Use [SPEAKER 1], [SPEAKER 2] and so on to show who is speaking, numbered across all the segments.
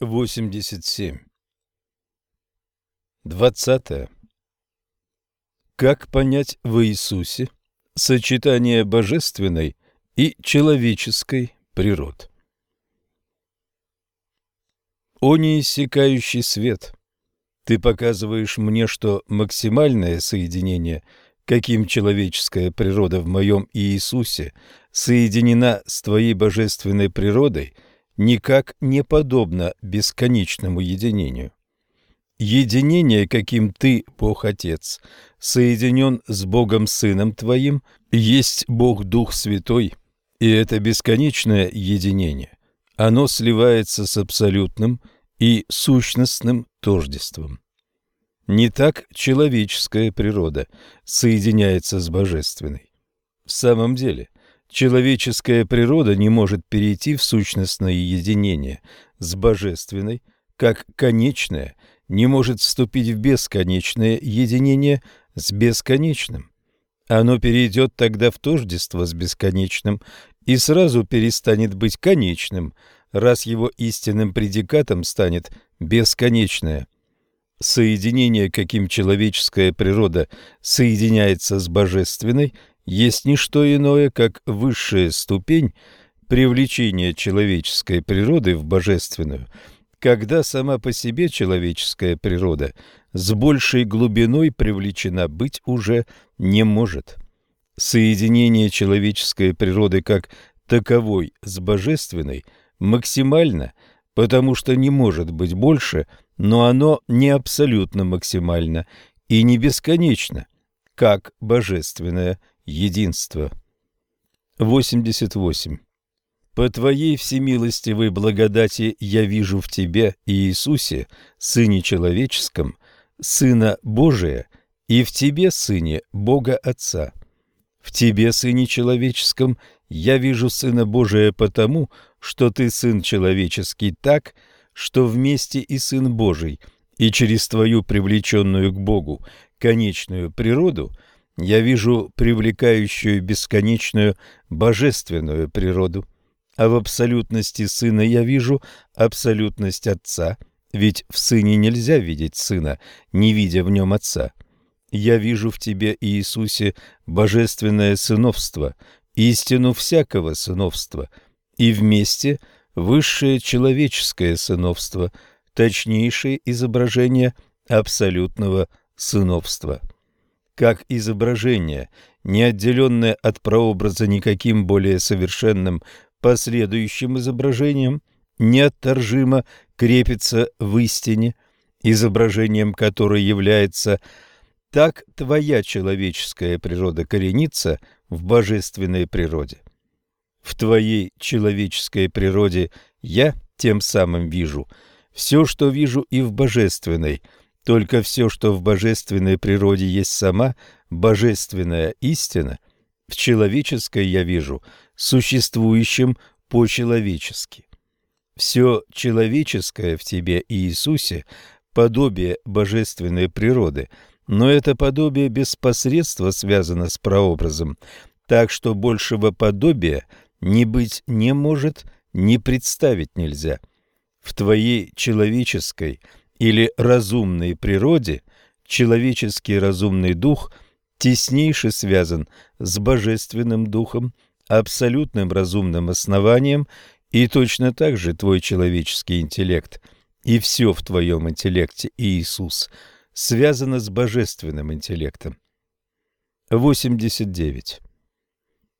[SPEAKER 1] 87. 20. Как понять в Иисусе сочетание божественной и человеческой природ? О неиссякающий свет! Ты показываешь мне, что максимальное соединение, каким человеческая природа в моем Иисусе соединена с твоей божественной природой – никак не подобно бесконечному единению. Единение, каким ты, Бог Отец, соединен с Богом Сыном твоим, есть Бог Дух Святой, и это бесконечное единение. Оно сливается с абсолютным и сущностным тождеством. Не так человеческая природа соединяется с божественной. В самом деле, Человеческая природа не может перейти в сущностное единение с божественной, как конечное не может вступить в бесконечное единение с бесконечным. Оно перейдет тогда в тождество с бесконечным и сразу перестанет быть конечным, раз его истинным предикатом станет бесконечное. Соединение, каким человеческая природа соединяется с божественной – есть не что иное, как высшая ступень привлечения человеческой природы в божественную, когда сама по себе человеческая природа с большей глубиной привлечена быть уже не может. Соединение человеческой природы как таковой с божественной максимально, потому что не может быть больше, но оно не абсолютно максимально и не бесконечно, как божественное единство. 88. По Твоей всемилостивой благодати я вижу в Тебе, Иисусе, Сыне Человеческом, Сына Божия, и в Тебе, Сыне Бога Отца. В Тебе, Сыне Человеческом, я вижу Сына Божия потому, что Ты Сын Человеческий так, что вместе и Сын Божий, и через Твою привлеченную к Богу конечную природу – я вижу привлекающую бесконечную божественную природу, а в абсолютности Сына я вижу абсолютность Отца, ведь в Сыне нельзя видеть Сына, не видя в нем Отца. Я вижу в Тебе, Иисусе, божественное сыновство, истину всякого сыновства, и вместе высшее человеческое сыновство, точнейшее изображение абсолютного сыновства как изображение, не отделенное от прообраза никаким более совершенным последующим изображением, неотторжимо крепится в истине, изображением которой является так твоя человеческая природа коренится в божественной природе. В твоей человеческой природе я тем самым вижу все, что вижу и в божественной – только все, что в божественной природе есть сама божественная истина, в человеческой я вижу существующим по-человечески. Все человеческое в тебе, Иисусе, подобие божественной природы, но это подобие без посредства связано с прообразом, так что большего подобия не быть не может, не представить нельзя. В твоей человеческой – или разумной природе человеческий разумный дух теснейше связан с божественным духом, абсолютным разумным основанием, и точно так же твой человеческий интеллект и все в твоем интеллекте, Иисус, связано с божественным интеллектом. 89.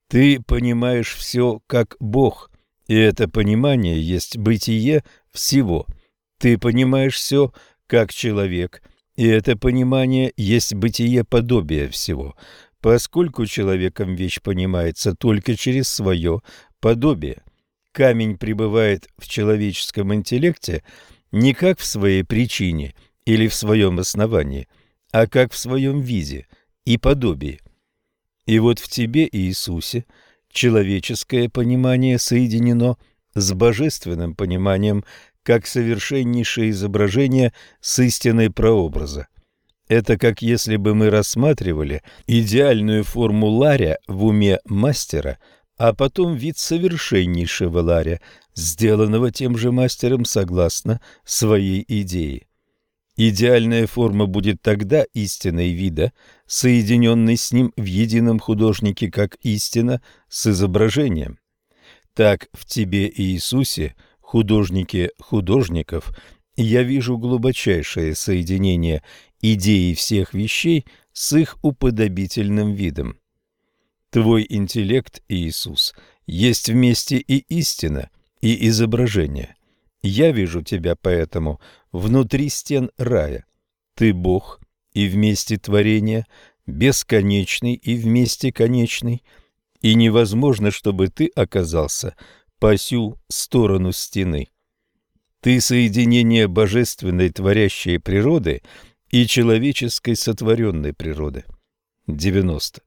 [SPEAKER 1] Ты понимаешь все как Бог, и это понимание есть бытие всего – ты понимаешь все как человек, и это понимание есть бытие подобия всего, поскольку человеком вещь понимается только через свое подобие. Камень пребывает в человеческом интеллекте не как в своей причине или в своем основании, а как в своем виде и подобии. И вот в тебе, Иисусе, человеческое понимание соединено с божественным пониманием как совершеннейшее изображение с истиной прообраза. Это как если бы мы рассматривали идеальную форму ларя в уме мастера, а потом вид совершеннейшего ларя сделанного тем же мастером согласно своей идее. Идеальная форма будет тогда истиной вида, соединенной с ним в едином художнике, как истина с изображением. Так в тебе, Иисусе, художнике художников, я вижу глубочайшее соединение идеи всех вещей с их уподобительным видом. Твой интеллект, Иисус, есть вместе и истина, и изображение. Я вижу тебя поэтому внутри стен рая. Ты Бог и вместе творения, бесконечный и вместе конечный, и невозможно, чтобы ты оказался по сю сторону стены. Ты соединение божественной творящей природы и человеческой сотворенной природы. 90.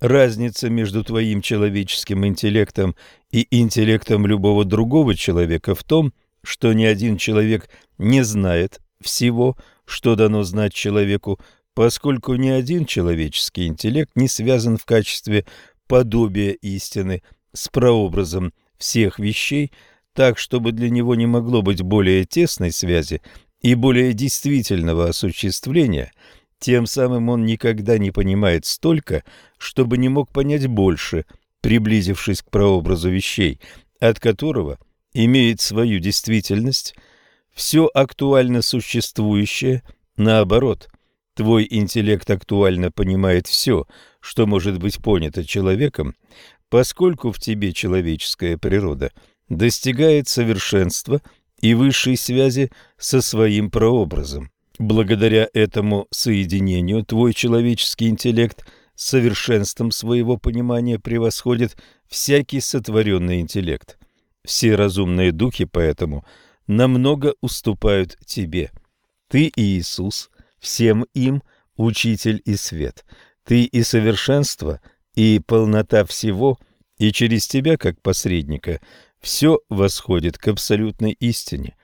[SPEAKER 1] Разница между твоим человеческим интеллектом и интеллектом любого другого человека в том, что ни один человек не знает всего, что дано знать человеку, поскольку ни один человеческий интеллект не связан в качестве подобия истины с прообразом всех вещей, так, чтобы для него не могло быть более тесной связи и более действительного осуществления, тем самым он никогда не понимает столько, чтобы не мог понять больше, приблизившись к прообразу вещей, от которого имеет свою действительность, все актуально существующее, наоборот, твой интеллект актуально понимает все, что может быть понято человеком, поскольку в тебе человеческая природа – достигает совершенства и высшей связи со своим прообразом. Благодаря этому соединению твой человеческий интеллект совершенством своего понимания превосходит всякий сотворенный интеллект. Все разумные духи поэтому намного уступают тебе. Ты Иисус, всем им учитель и свет. Ты и совершенство, и полнота всего, и через тебя, как посредника, все восходит к абсолютной истине.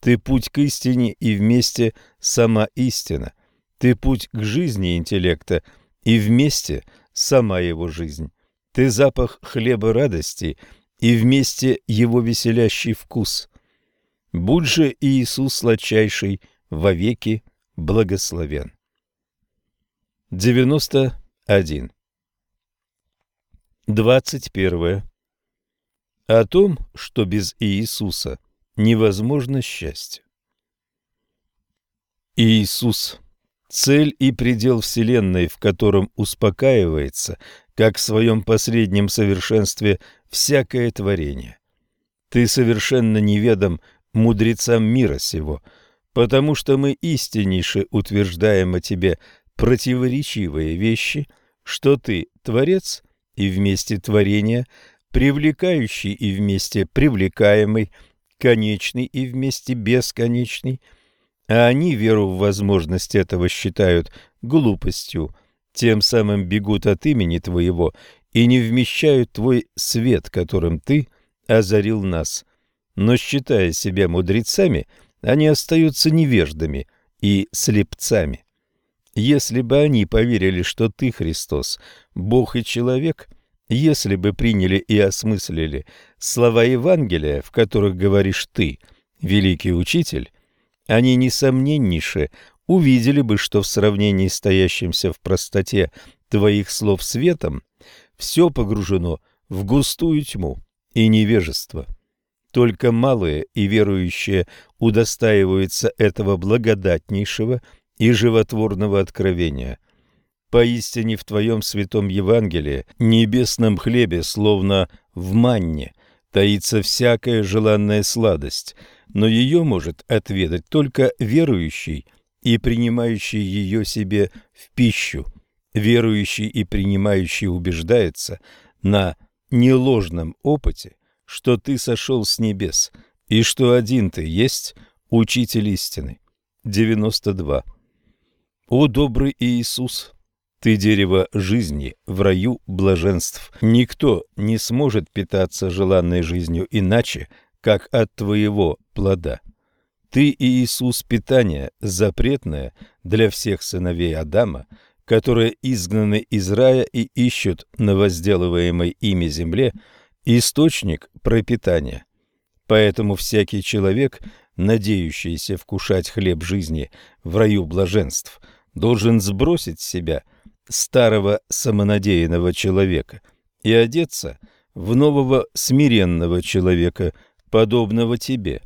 [SPEAKER 1] Ты путь к истине и вместе сама истина. Ты путь к жизни интеллекта и вместе сама его жизнь. Ты запах хлеба радости и вместе его веселящий вкус. Будь же Иисус сладчайший вовеки благословен. 91. 21 о том, что без Иисуса невозможно счастье. Иисус – цель и предел Вселенной, в котором успокаивается, как в своем последнем совершенстве, всякое творение. Ты совершенно неведом мудрецам мира сего, потому что мы истиннейше утверждаем о тебе противоречивые вещи, что ты – Творец, и вместе творения – привлекающий и вместе привлекаемый, конечный и вместе бесконечный, а они веру в возможность этого считают глупостью, тем самым бегут от имени Твоего и не вмещают Твой свет, которым Ты озарил нас. Но, считая себя мудрецами, они остаются невеждами и слепцами. Если бы они поверили, что Ты, Христос, Бог и человек – если бы приняли и осмыслили слова Евангелия, в которых говоришь ты, великий учитель, они, несомненнейше, увидели бы, что в сравнении с стоящимся в простоте твоих слов светом все погружено в густую тьму и невежество. Только малые и верующие удостаиваются этого благодатнейшего и животворного откровения – Поистине в Твоем святом Евангелии, небесном хлебе, словно в манне, таится всякая желанная сладость, но ее может отведать только верующий и принимающий ее себе в пищу. Верующий и принимающий убеждается на неложном опыте, что ты сошел с небес, и что один ты есть учитель истины. 92. О добрый Иисус! Ты дерево жизни в раю блаженств. Никто не сможет питаться желанной жизнью иначе, как от твоего плода. Ты, Иисус, питание запретное для всех сыновей Адама, которые изгнаны из рая и ищут на возделываемой ими земле источник пропитания – Поэтому всякий человек, надеющийся вкушать хлеб жизни в раю блаженств, должен сбросить с себя старого самонадеянного человека и одеться в нового смиренного человека, подобного тебе.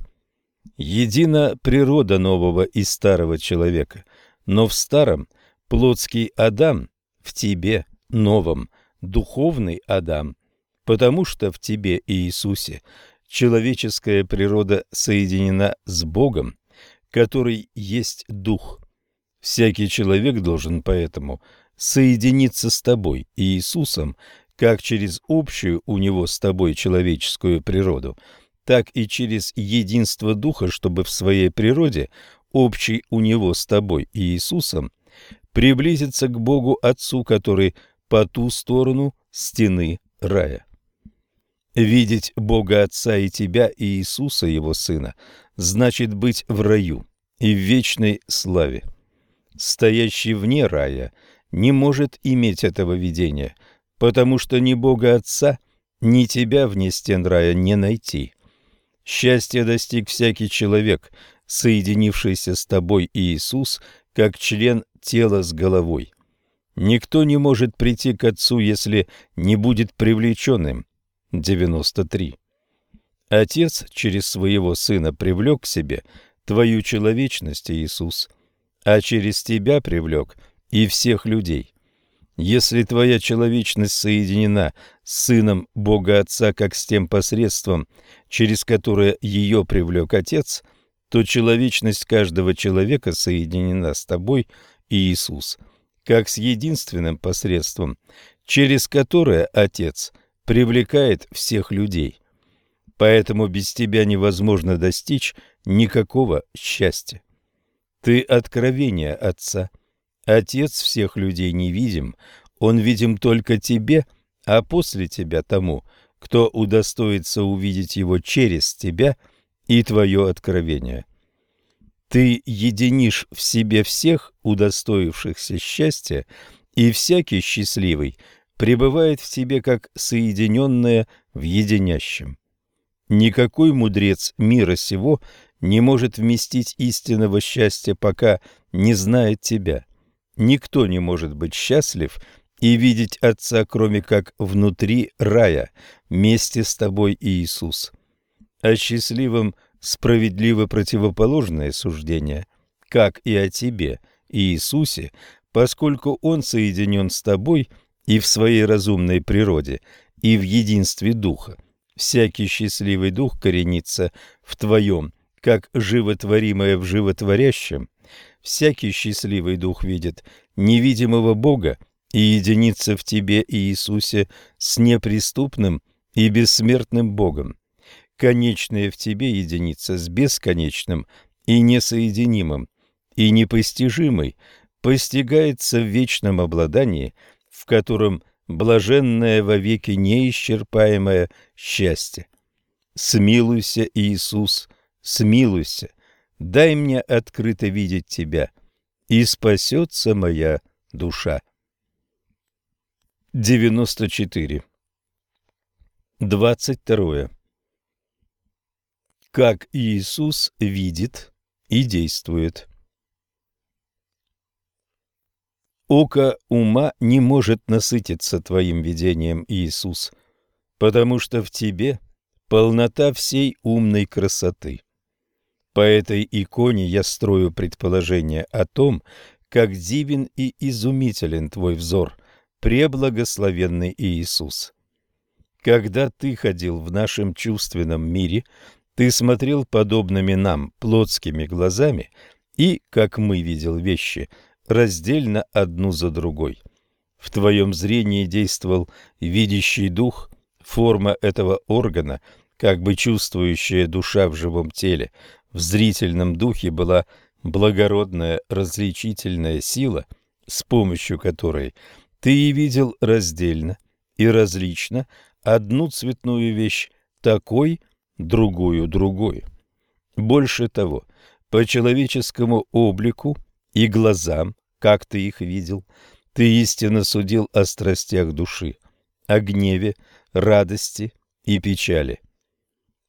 [SPEAKER 1] Едина природа нового и старого человека, но в старом плотский Адам, в тебе новом духовный Адам, потому что в тебе Иисусе человеческая природа соединена с Богом, который есть Дух. Всякий человек должен поэтому соединиться с тобой, Иисусом, как через общую у него с тобой человеческую природу, так и через единство Духа, чтобы в своей природе, общей у него с тобой Иисусом, приблизиться к Богу Отцу, который по ту сторону стены рая. Видеть Бога Отца и тебя, и Иисуса, Его Сына, значит быть в раю и в вечной славе. Стоящий вне рая не может иметь этого видения, потому что ни Бога Отца, ни тебя вне стен рая не найти. Счастье достиг всякий человек, соединившийся с тобой Иисус, как член тела с головой. Никто не может прийти к Отцу, если не будет привлеченным. 93. Отец через своего Сына привлек к себе твою человечность, Иисус, а через тебя привлек и всех людей. Если твоя человечность соединена с Сыном Бога Отца, как с тем посредством, через которое ее привлек Отец, то человечность каждого человека соединена с тобой, Иисус, как с единственным посредством, через которое Отец – привлекает всех людей. Поэтому без тебя невозможно достичь никакого счастья. Ты откровение Отца. Отец всех людей не видим, Он видим только тебе, а после тебя тому, кто удостоится увидеть его через тебя и твое откровение. Ты единишь в себе всех удостоившихся счастья, и всякий счастливый пребывает в тебе как соединенное в единящем. Никакой мудрец мира сего не может вместить истинного счастья, пока не знает тебя. Никто не может быть счастлив и видеть Отца, кроме как внутри рая, вместе с тобой Иисус. О счастливом справедливо противоположное суждение, как и о тебе, Иисусе, поскольку Он соединен с тобой – и в своей разумной природе, и в единстве духа. Всякий счастливый дух коренится в твоем, как животворимое в животворящем. Всякий счастливый дух видит невидимого Бога и единится в тебе и Иисусе с неприступным и бессмертным Богом. Конечное в тебе единится с бесконечным и несоединимым, и непостижимый постигается в вечном обладании – в котором блаженное вовеки неисчерпаемое счастье. Смилуйся, Иисус, смилуйся, дай мне открыто видеть Тебя, и спасется моя душа. 94. 22. Как Иисус видит и действует. Око ума не может насытиться твоим видением, Иисус, потому что в тебе полнота всей умной красоты. По этой иконе я строю предположение о том, как дивен и изумителен твой взор, преблагословенный Иисус. Когда ты ходил в нашем чувственном мире, ты смотрел подобными нам плотскими глазами и, как мы видел вещи, раздельно одну за другой. В твоем зрении действовал видящий дух, форма этого органа, как бы чувствующая душа в живом теле. В зрительном духе была благородная различительная сила, с помощью которой ты и видел раздельно и различно одну цветную вещь такой, другую другой. Больше того, по человеческому облику и глазам, как ты их видел. Ты истинно судил о страстях души, о гневе, радости и печали.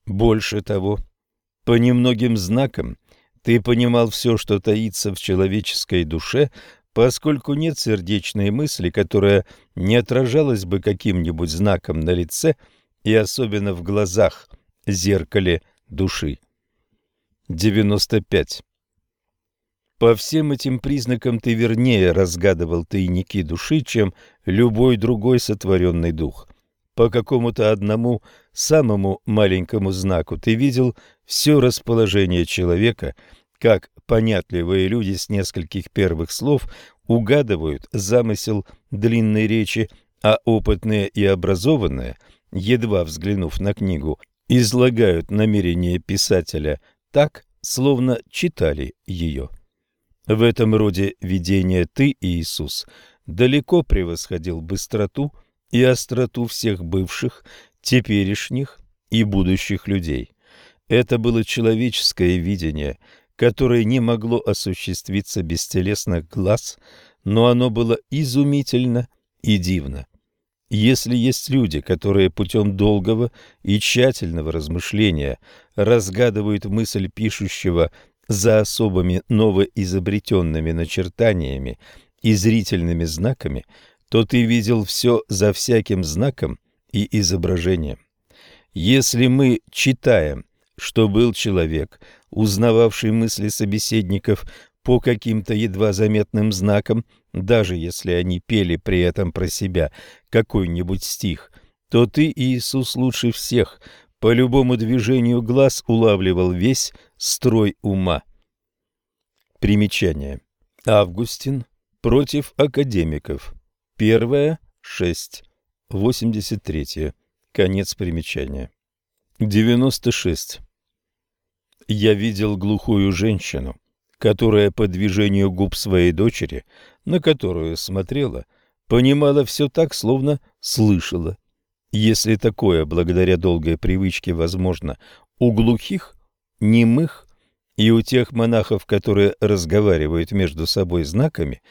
[SPEAKER 1] Больше того, по немногим знакам ты понимал все, что таится в человеческой душе, поскольку нет сердечной мысли, которая не отражалась бы каким-нибудь знаком на лице и особенно в глазах, зеркале души. 95. По всем этим признакам ты вернее разгадывал тайники души, чем любой другой сотворенный дух. По какому-то одному самому маленькому знаку ты видел все расположение человека, как понятливые люди с нескольких первых слов угадывают замысел длинной речи, а опытные и образованные, едва взглянув на книгу, излагают намерение писателя так, словно читали ее. В этом роде видения ты, Иисус, далеко превосходил быстроту и остроту всех бывших, теперешних и будущих людей. Это было человеческое видение, которое не могло осуществиться без телесных глаз, но оно было изумительно и дивно. Если есть люди, которые путем долгого и тщательного размышления разгадывают мысль пишущего за особыми новоизобретенными начертаниями и зрительными знаками, то ты видел все за всяким знаком и изображением. Если мы читаем, что был человек, узнававший мысли собеседников по каким-то едва заметным знакам, даже если они пели при этом про себя какой-нибудь стих, то ты, Иисус, лучше всех по любому движению глаз улавливал весь строй ума. Примечание. Августин против академиков. Шесть, восемьдесят третье. Конец примечания. Девяносто шесть. Я видел глухую женщину, которая по движению губ своей дочери, на которую смотрела, понимала все так, словно слышала. Если такое, благодаря долгой привычке, возможно, у глухих, немых и у тех монахов, которые разговаривают между собой знаками,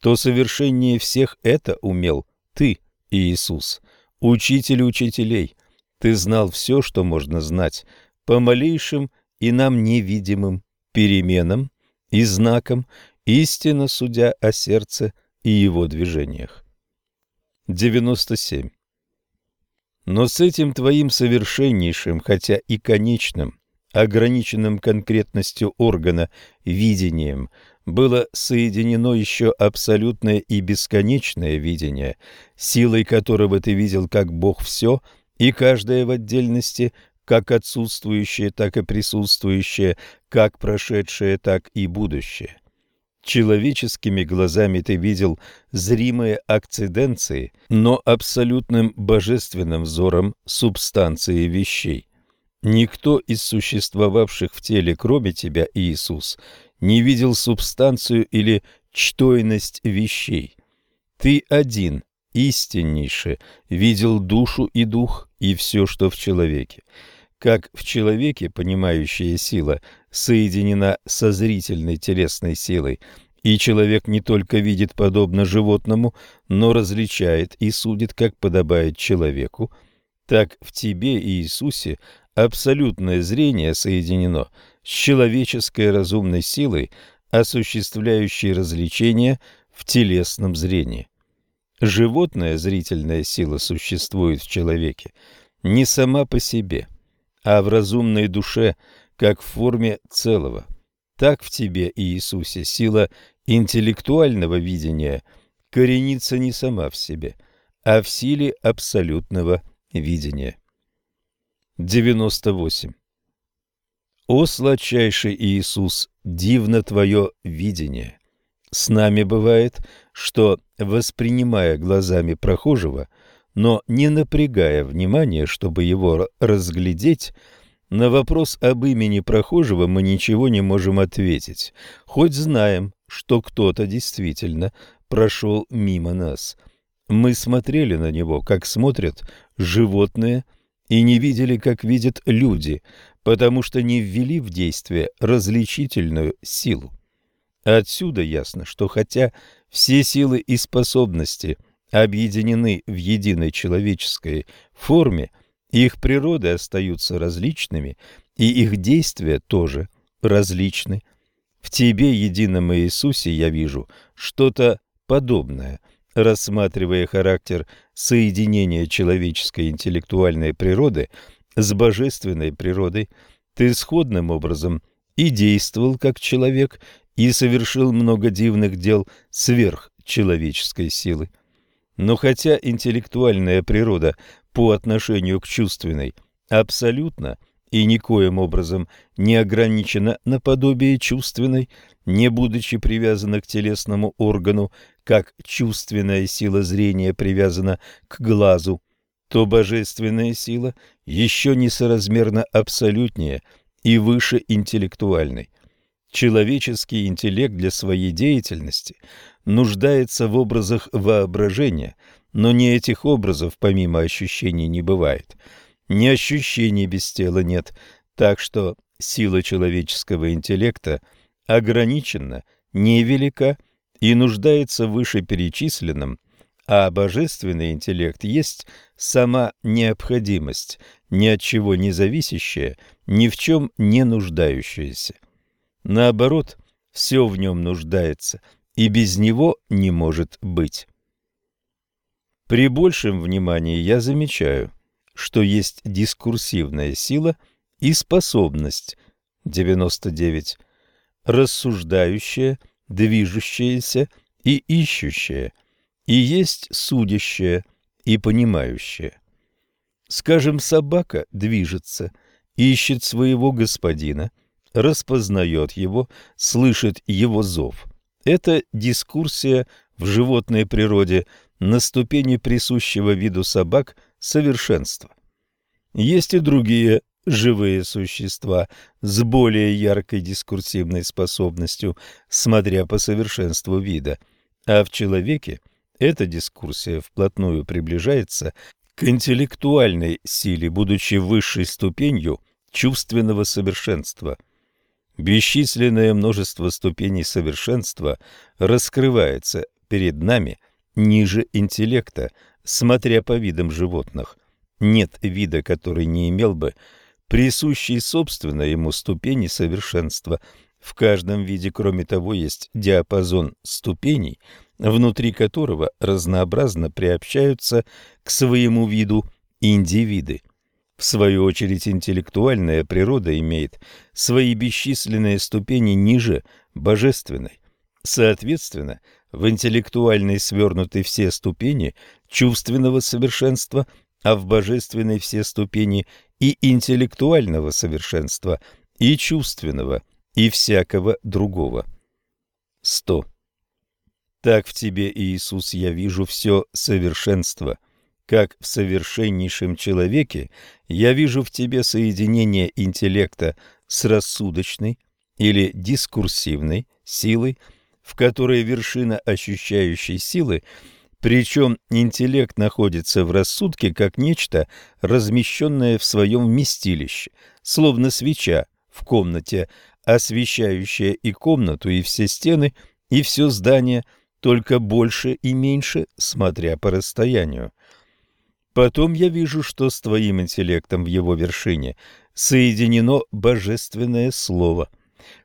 [SPEAKER 1] то совершеннее всех это умел ты, Иисус, учитель учителей. Ты знал все, что можно знать, по малейшим и нам невидимым переменам и знакам, истинно судя о сердце и его движениях. 97. Но с этим твоим совершеннейшим, хотя и конечным, ограниченным конкретностью органа видением, было соединено еще абсолютное и бесконечное видение, силой которого ты видел как Бог все и каждое в отдельности, как отсутствующее, так и присутствующее, как прошедшее, так и будущее. Человеческими глазами ты видел зримые акциденции, но абсолютным божественным взором субстанции вещей. Никто из существовавших в теле, кроме тебя, Иисус, не видел субстанцию или чтойность вещей. Ты один, истиннейше, видел душу и дух и все, что в человеке. Как в человеке понимающая сила соединена со зрительной телесной силой, и человек не только видит подобно животному, но различает и судит, как подобает человеку, так в тебе, Иисусе, абсолютное зрение соединено с человеческой разумной силой, осуществляющей развлечение в телесном зрении. Животная зрительная сила существует в человеке не сама по себе – а в разумной душе, как в форме целого. Так в тебе, Иисусе, сила интеллектуального видения коренится не сама в себе, а в силе абсолютного видения. 98. О, сладчайший Иисус, дивно Твое видение! С нами бывает, что, воспринимая глазами прохожего, но не напрягая внимания, чтобы его разглядеть, на вопрос об имени прохожего мы ничего не можем ответить, хоть знаем, что кто-то действительно прошел мимо нас. Мы смотрели на него, как смотрят животные, и не видели, как видят люди, потому что не ввели в действие различительную силу. Отсюда ясно, что хотя все силы и способности – объединены в единой человеческой форме, Их природы остаются различными, и их действия тоже различны. В тебе, едином Иисусе, я вижу что-то подобное, рассматривая характер соединения человеческой интеллектуальной природы с божественной природой, ты сходным образом и действовал как человек, и совершил много дивных дел сверх человеческой силы. Но хотя интеллектуальная природа по отношению к чувственной абсолютно и никоим образом не ограничена наподобие чувственной, не будучи привязана к телесному органу, как чувственная сила зрения привязана к глазу, то божественная сила еще несоразмерно абсолютнее и выше интеллектуальной. Человеческий интеллект для своей деятельности нуждается в образах воображения, но не этих образов помимо ощущений не бывает. Ни ощущений без тела нет, так что сила человеческого интеллекта ограничена, невелика и нуждается в вышеперечисленном, а божественный интеллект есть сама необходимость, ни от чего не зависящая, ни в чем не нуждающаяся. Наоборот, все в нем нуждается, и без него не может быть. При большем внимании я замечаю, что есть дискурсивная сила и способность 99, рассуждающая, движущаяся и ищущая, и есть судящая и понимающая. Скажем, собака движется, ищет своего господина – распознает его, слышит его зов. Это дискурсия в животной природе на ступени присущего виду собак совершенства. Есть и другие живые существа с более яркой дискурсивной способностью, смотря по совершенству вида, а в человеке эта дискурсия вплотную приближается к интеллектуальной силе, будучи высшей ступенью чувственного совершенства – Бесчисленное множество ступеней совершенства раскрывается перед нами ниже интеллекта, смотря по видам животных. Нет вида, который не имел бы присущей собственно ему ступени совершенства. В каждом виде, кроме того, есть диапазон ступеней, внутри которого разнообразно приобщаются к своему виду индивиды. В свою очередь, интеллектуальная природа имеет свои бесчисленные ступени ниже божественной. Соответственно, в интеллектуальной свернуты все ступени чувственного совершенства, а в божественной все ступени и интеллектуального совершенства, и чувственного, и всякого другого. 100. Так в тебе, Иисус, я вижу все совершенство – как в совершеннейшем человеке я вижу в тебе соединение интеллекта с рассудочной или дискурсивной силой, в которой вершина ощущающей силы, причем интеллект находится в рассудке как нечто, размещенное в своем вместилище, словно свеча в комнате, освещающая и комнату, и все стены, и все здание, только больше и меньше, смотря по расстоянию. Потом я вижу, что с твоим интеллектом в его вершине соединено божественное слово.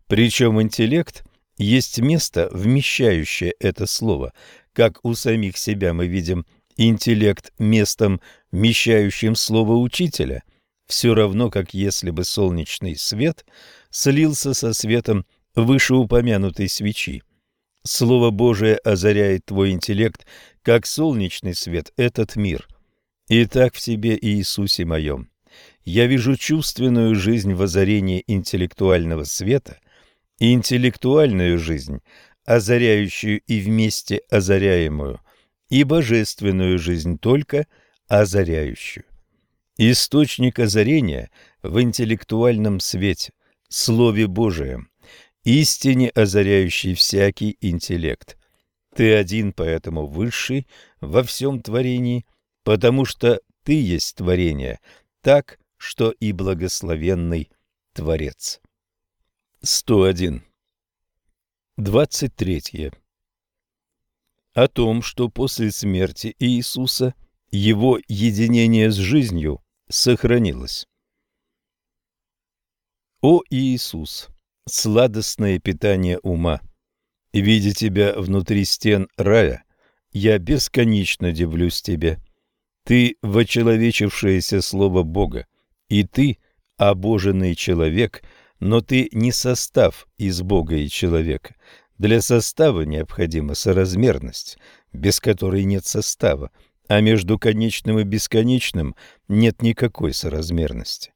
[SPEAKER 1] Причем интеллект есть место, вмещающее это слово. Как у самих себя мы видим интеллект местом, вмещающим слово учителя, все равно, как если бы солнечный свет слился со светом вышеупомянутой свечи. Слово Божие озаряет твой интеллект, как солнечный свет этот мир. Итак, в тебе Иисусе моем я вижу чувственную жизнь в озарении интеллектуального света и интеллектуальную жизнь, озаряющую и вместе озаряемую, и божественную жизнь только озаряющую. Источник озарения в интеллектуальном свете, Слове Божием, истине озаряющей всякий интеллект. Ты один, поэтому высший во всем творении – потому что ты есть творение, так, что и благословенный Творец. 101. 23. О том, что после смерти Иисуса его единение с жизнью сохранилось. О Иисус, сладостное питание ума, видя Тебя внутри стен рая, я бесконечно дивлюсь Тебе. Ты – вочеловечившееся Слово Бога, и Ты – обоженный человек, но Ты не состав из Бога и человека. Для состава необходима соразмерность, без которой нет состава, а между конечным и бесконечным нет никакой соразмерности.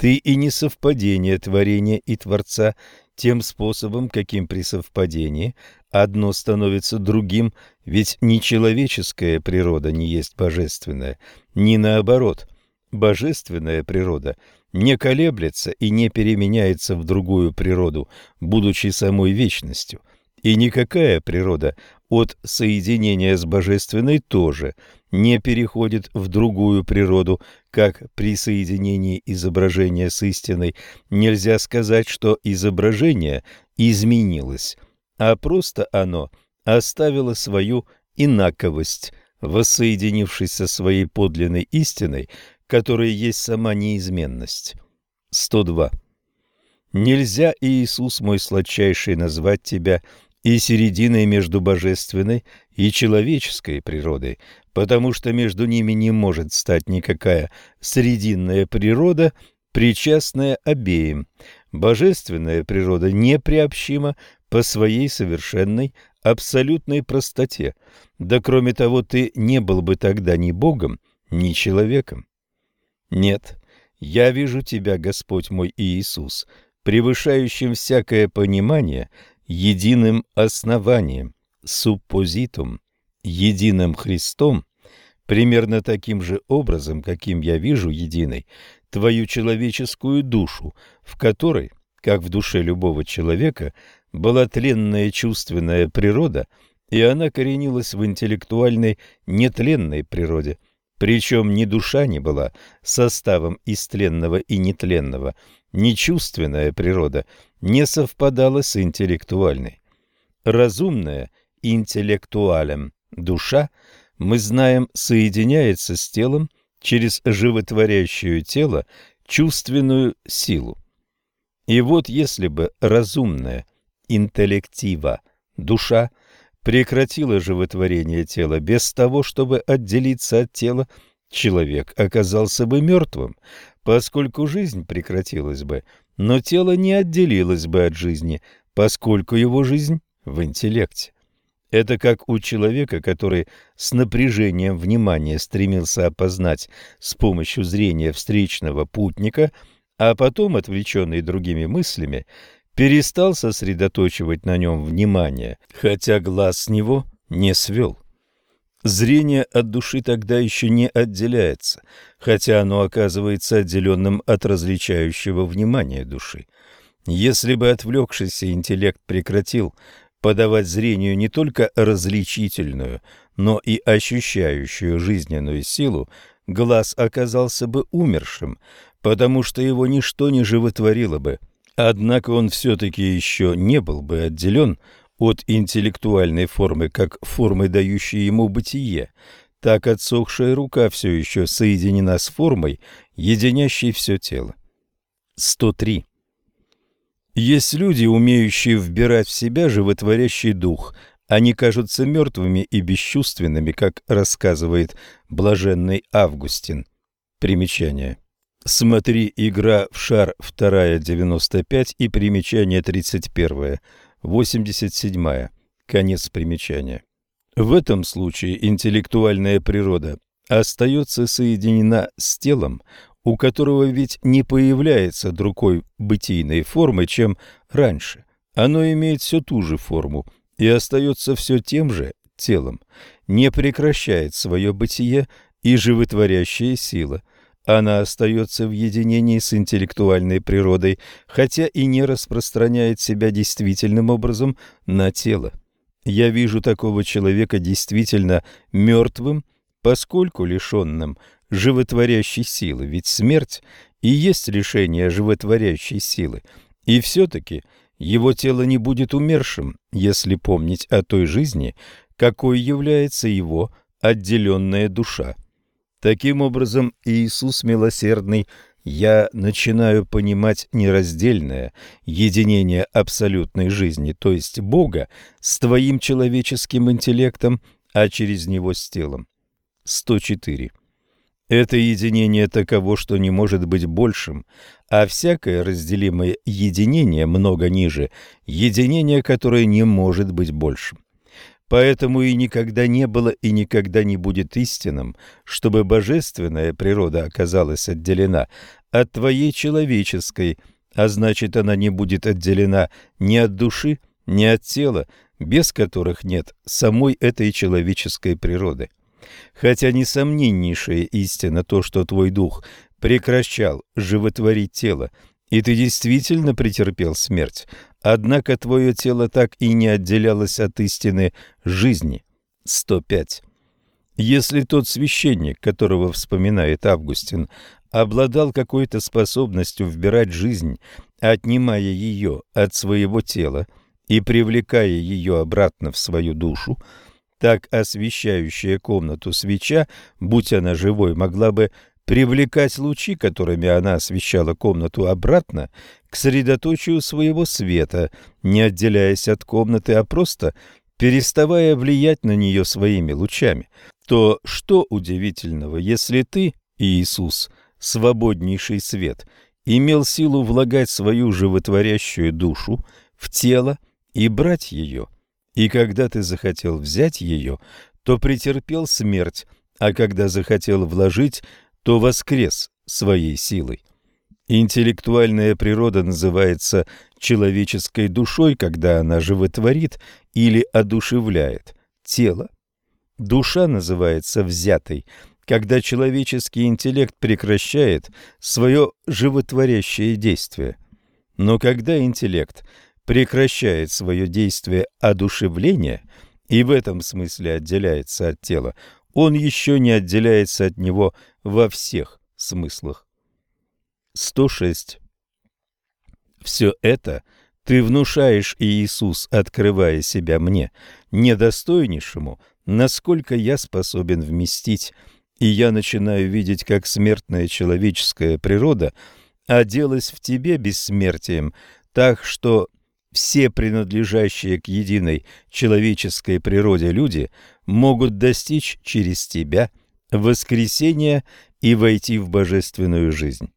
[SPEAKER 1] Ты и не совпадение творения и Творца тем способом, каким при совпадении одно становится другим, ведь ни человеческая природа не есть божественная, ни наоборот. Божественная природа не колеблется и не переменяется в другую природу, будучи самой вечностью. И никакая природа от соединения с божественной тоже не переходит в другую природу, как при соединении изображения с истиной. Нельзя сказать, что изображение изменилось, а просто оно оставило свою инаковость, воссоединившись со своей подлинной истиной, которая есть сама неизменность. 102. Нельзя, Иисус мой сладчайший, назвать тебя и серединой между божественной и человеческой природой, потому что между ними не может стать никакая срединная природа, причастная обеим. Божественная природа неприобщима по своей совершенной, абсолютной простоте. Да кроме того, ты не был бы тогда ни Богом, ни человеком. Нет, я вижу тебя, Господь мой Иисус, превышающим всякое понимание, единым основанием, суппозитум, единым Христом, примерно таким же образом, каким я вижу единой твою человеческую душу, в которой, как в душе любого человека, была тленная чувственная природа, и она коренилась в интеллектуальной нетленной природе, причем ни душа не была составом из тленного и нетленного, ни чувственная природа не совпадала с интеллектуальной. Разумная интеллектуалем душа, мы знаем, соединяется с телом через животворящую тело чувственную силу. И вот если бы разумная интеллектива душа прекратила животворение тела без того, чтобы отделиться от тела, человек оказался бы мертвым, поскольку жизнь прекратилась бы, но тело не отделилось бы от жизни, поскольку его жизнь в интеллекте. Это как у человека, который с напряжением внимания стремился опознать с помощью зрения встречного путника, а потом, отвлеченный другими мыслями, перестал сосредоточивать на нем внимание, хотя глаз с него не свел. Зрение от души тогда еще не отделяется, хотя оно оказывается отделенным от различающего внимания души. Если бы отвлекшийся интеллект прекратил подавать зрению не только различительную, но и ощущающую жизненную силу, глаз оказался бы умершим, потому что его ничто не животворило бы. Однако он все-таки еще не был бы отделен от интеллектуальной формы, как формы, дающей ему бытие. Так отсохшая рука все еще соединена с формой, единящей все тело. 103. Есть люди, умеющие вбирать в себя животворящий дух. Они кажутся мертвыми и бесчувственными, как рассказывает блаженный Августин. Примечание. Смотри «Игра в шар» 2 95 и примечание 31 87 Конец примечания. В этом случае интеллектуальная природа остается соединена с телом, у которого ведь не появляется другой бытийной формы, чем раньше. Оно имеет все ту же форму и остается все тем же телом, не прекращает свое бытие и животворящая сила. Она остается в единении с интеллектуальной природой, хотя и не распространяет себя действительным образом на тело. Я вижу такого человека действительно мертвым, поскольку лишенным животворящей силы, ведь смерть и есть решение животворящей силы. И все-таки его тело не будет умершим, если помнить о той жизни, какой является его отделенная душа. Таким образом, Иисус милосердный, я начинаю понимать нераздельное единение абсолютной жизни, то есть Бога, с твоим человеческим интеллектом, а через него с телом. 104. Это единение таково, что не может быть большим, а всякое разделимое единение много ниже, единение, которое не может быть большим. Поэтому и никогда не было и никогда не будет истинным, чтобы божественная природа оказалась отделена от твоей человеческой, а значит, она не будет отделена ни от души, ни от тела, без которых нет самой этой человеческой природы. Хотя несомненнейшая истина то, что твой дух прекращал животворить тело, и ты действительно претерпел смерть, однако твое тело так и не отделялось от истины жизни. 105. Если тот священник, которого вспоминает Августин, обладал какой-то способностью вбирать жизнь, отнимая ее от своего тела и привлекая ее обратно в свою душу, так освещающая комнату свеча, будь она живой, могла бы привлекать лучи, которыми она освещала комнату обратно, к средоточию своего света, не отделяясь от комнаты, а просто переставая влиять на нее своими лучами, то что удивительного, если ты, Иисус, свободнейший свет, имел силу влагать свою животворящую душу в тело и брать ее, и когда ты захотел взять ее, то претерпел смерть, а когда захотел вложить, то воскрес своей силой. Интеллектуальная природа называется человеческой душой, когда она животворит или одушевляет тело. Душа называется взятой, когда человеческий интеллект прекращает свое животворящее действие. Но когда интеллект прекращает свое действие одушевления и в этом смысле отделяется от тела, он еще не отделяется от него во всех смыслах. 106. Все это ты внушаешь, Иисус, открывая себя мне, недостойнейшему, насколько я способен вместить, и я начинаю видеть, как смертная человеческая природа оделась в тебе бессмертием, так что все принадлежащие к единой человеческой природе люди могут достичь через тебя воскресения и войти в божественную жизнь.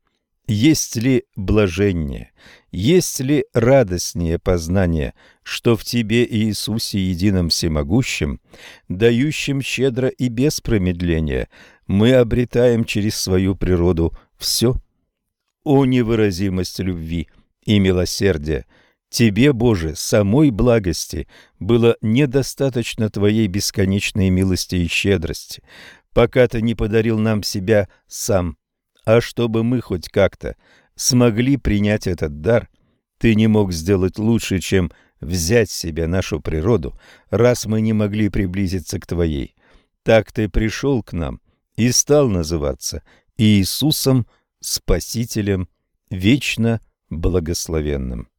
[SPEAKER 1] Есть ли блажение, есть ли радостнее познание, что в Тебе, Иисусе, едином всемогущем, дающем щедро и без промедления, мы обретаем через свою природу все? О невыразимость любви и милосердия! Тебе, Боже, самой благости было недостаточно Твоей бесконечной милости и щедрости, пока Ты не подарил нам себя сам. А чтобы мы хоть как-то смогли принять этот дар, Ты не мог сделать лучше, чем взять себе нашу природу, раз мы не могли приблизиться к Твоей. Так Ты пришел к нам и стал называться Иисусом Спасителем, вечно благословенным.